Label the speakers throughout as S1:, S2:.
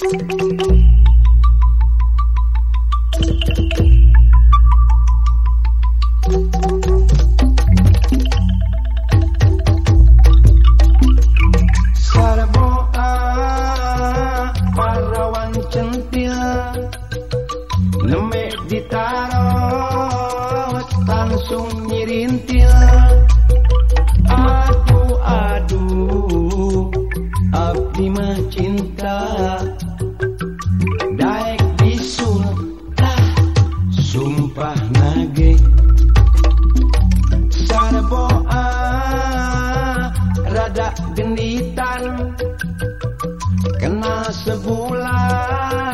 S1: Sarboa, parawan centil, lumeh di tanah. sakitan kena sebulan.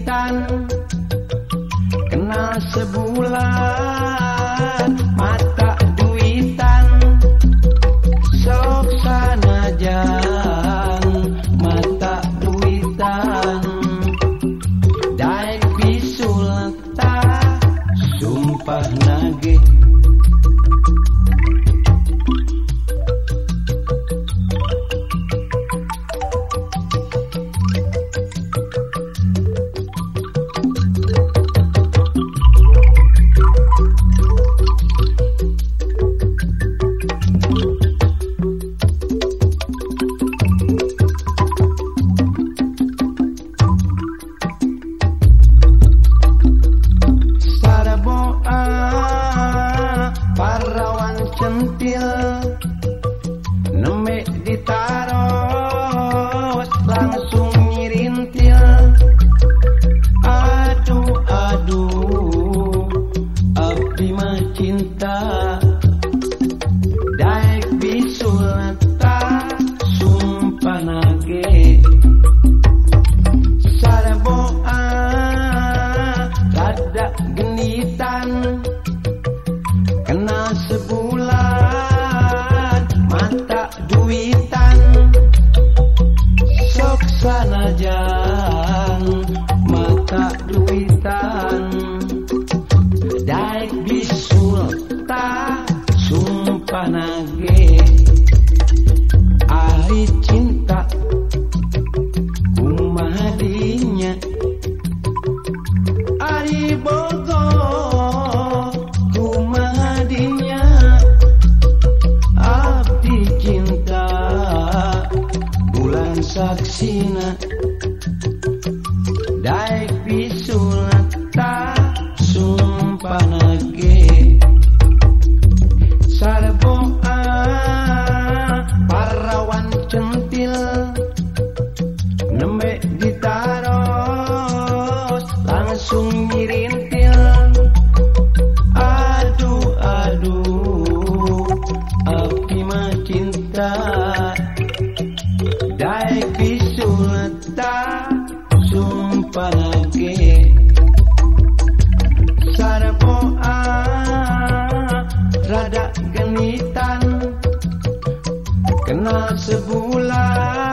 S1: Bintan Kena sebulan. Maria. nage ahli cinta. Ari ahli bogo kumadinya abdi cinta. Bulan saksina. genitan kena sebulan.